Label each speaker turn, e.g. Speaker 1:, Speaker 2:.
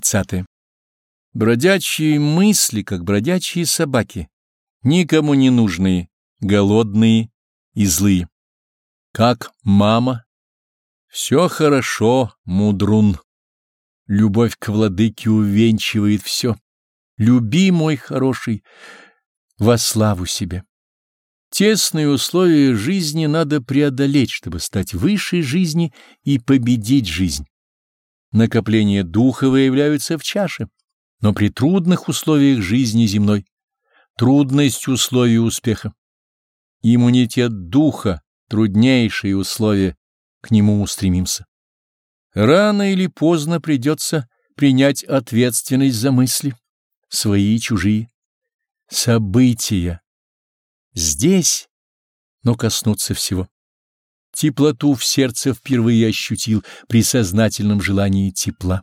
Speaker 1: 30. Бродячие мысли, как бродячие собаки, никому не нужные, голодные и злые. Как мама. Все хорошо, мудрун. Любовь к владыке увенчивает все. Люби, мой хороший, во славу себе. Тесные условия жизни надо преодолеть, чтобы стать высшей жизни и победить жизнь. Накопления духа выявляются в чаше, но при трудных условиях жизни земной. Трудность условий успеха. Иммунитет духа — труднейшие условия, к нему устремимся. Рано или поздно придется принять ответственность за мысли, свои и чужие. События. Здесь, но коснуться всего. Теплоту в сердце впервые ощутил при сознательном желании тепла.